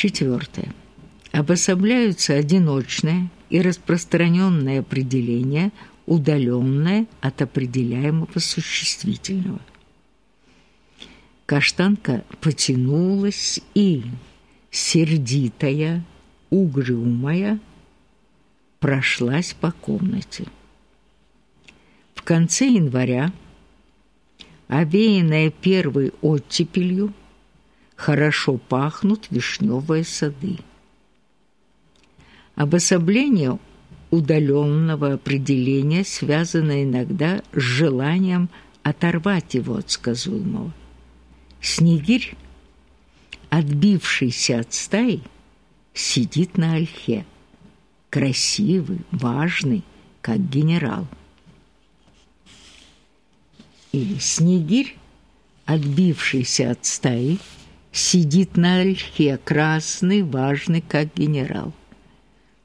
Четвертое. Обособляются одиночное и распространенное определение, удаленное от определяемого существительного. Каштанка потянулась и, сердитая, угрюмая, прошлась по комнате. В конце января, овеянная первой оттепелью, хорошо пахнут вишневые сады. Обособление удаленного определения связано иногда с желанием оторвать его от сказуемого. Снегирь, отбившийся от стаи, сидит на ольхе, красивый, важный, как генерал. Или Снегирь, отбившийся от стаи, сидит на ольхе, красный, важный, как генерал.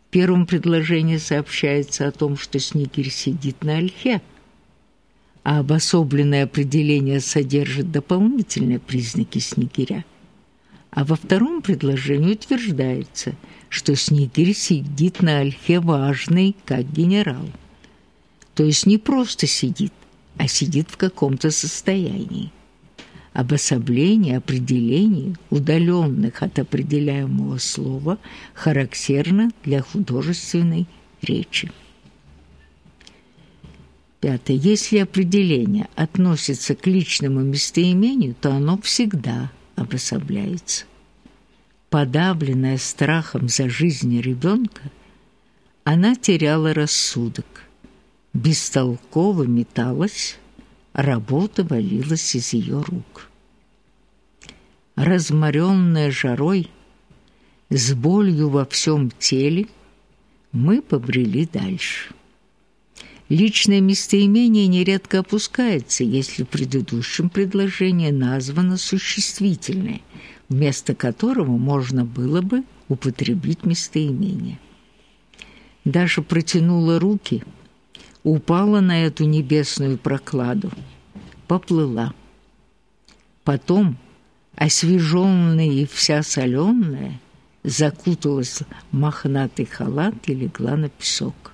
В первом предложении сообщается о том, что Снегирь сидит на ольхе, а обособленное определение содержит дополнительные признаки Снегиря. А во втором предложении утверждается, что Снегирь сидит на ольхе важный, как генерал. То есть не просто сидит, а сидит в каком-то состоянии обособление определений, удаленных от определяемого слова, характерно для художественной речи. Пятое. Если определение относится к личному местоимению, то оно всегда обособляется. Подавленная страхом за жизнь ребенка, она теряла рассудок, бестолково металась, работа валилась из ее рук. Разморенная жарой, с болью во всем теле, мы побрели дальше. Личное местоимение нередко опускается, если в предыдущем предложении названо существительное, вместо которого можно было бы употребить местоимение. Даша протянула руки – упала на эту небесную прокладу, поплыла. Потом, освеженная и вся соленая, закуталась в мохнатый халат и легла на песок.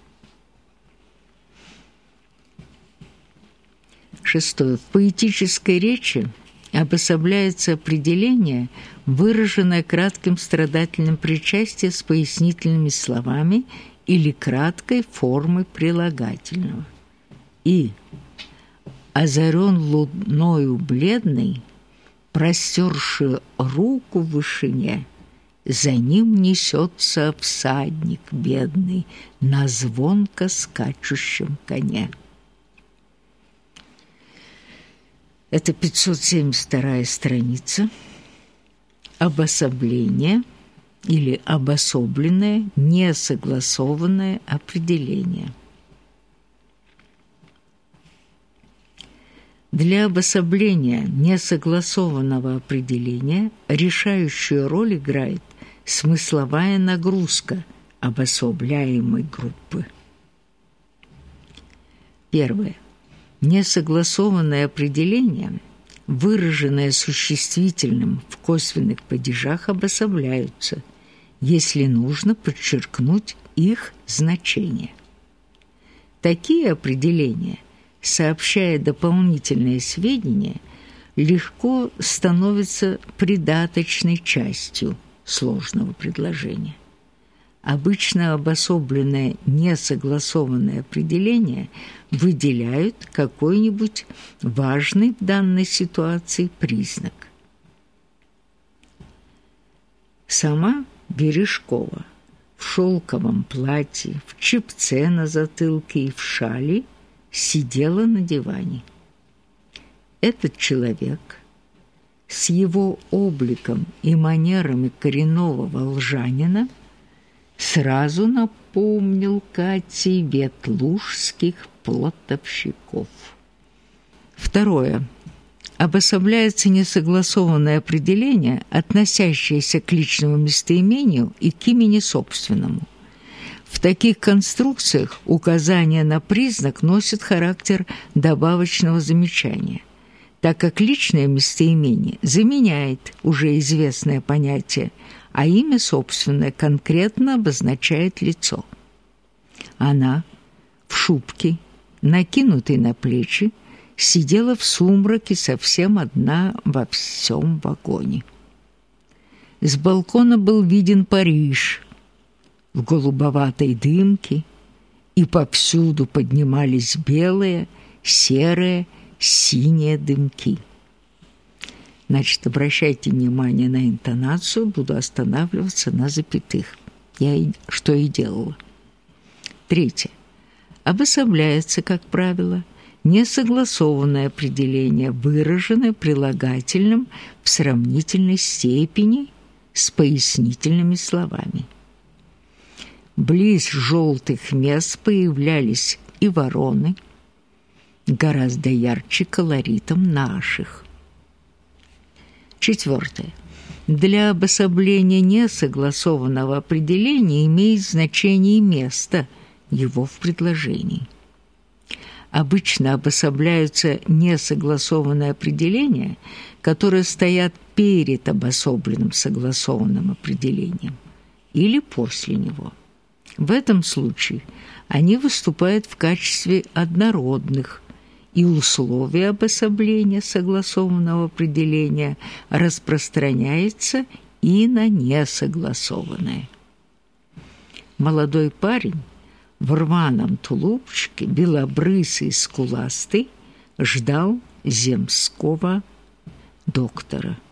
Шестое. В поэтической речи обособляется определение, выраженное кратким страдательным причастием с пояснительными словами или краткой формы прилагательного. И озарен луною бледный, простерши руку в вышине, за ним несется всадник бедный на звонко скачущем коне. Это 572 страница. Обособление – или обособленное, несогласованное определение. Для обособления несогласованного определения решающую роль играет смысловая нагрузка обособляемой группы. Первое. Несогласованное определение – выраженное существительным в косвенных падежах, обособляются, если нужно подчеркнуть их значение. Такие определения, сообщая дополнительные сведения, легко становятся придаточной частью сложного предложения. Обычно обособленное несогласованное определение выделяют какой-нибудь важный в данной ситуации признак. Сама Бережкова в шелковом платье, в чепце на затылке и в шали сидела на диване. Этот человек с его обликом и манерами коренного волжанина – сразу напомнил Кате ветлужских плотовщиков. Второе. Обособляется несогласованное определение, относящееся к личному местоимению и к имени собственному. В таких конструкциях указание на признак носит характер добавочного замечания, так как личное местоимение заменяет уже известное понятие, а имя собственное конкретно обозначает лицо. Она в шубке, накинутой на плечи, сидела в сумраке совсем одна во всем вагоне. С балкона был виден Париж в голубоватой дымке, и повсюду поднимались белые, серые, синие дымки. Значит, обращайте внимание на интонацию, буду останавливаться на запятых. Я и, что и делала. Третье. Обособляется, как правило, несогласованное определение, выраженное прилагательным в сравнительной степени с пояснительными словами. Близ желтых мест появлялись и вороны, гораздо ярче колоритом наших. Четвертое. Для обособления несогласованного определения имеет значение место его в предложении. Обычно обособляются несогласованные определения, которые стоят перед обособленным согласованным определением или после него. В этом случае они выступают в качестве однородных, и условия обособления согласованного определения распространяется и на несогласованное. Молодой парень в рваном тулупчике, белобрысый, скуластый, ждал земского доктора –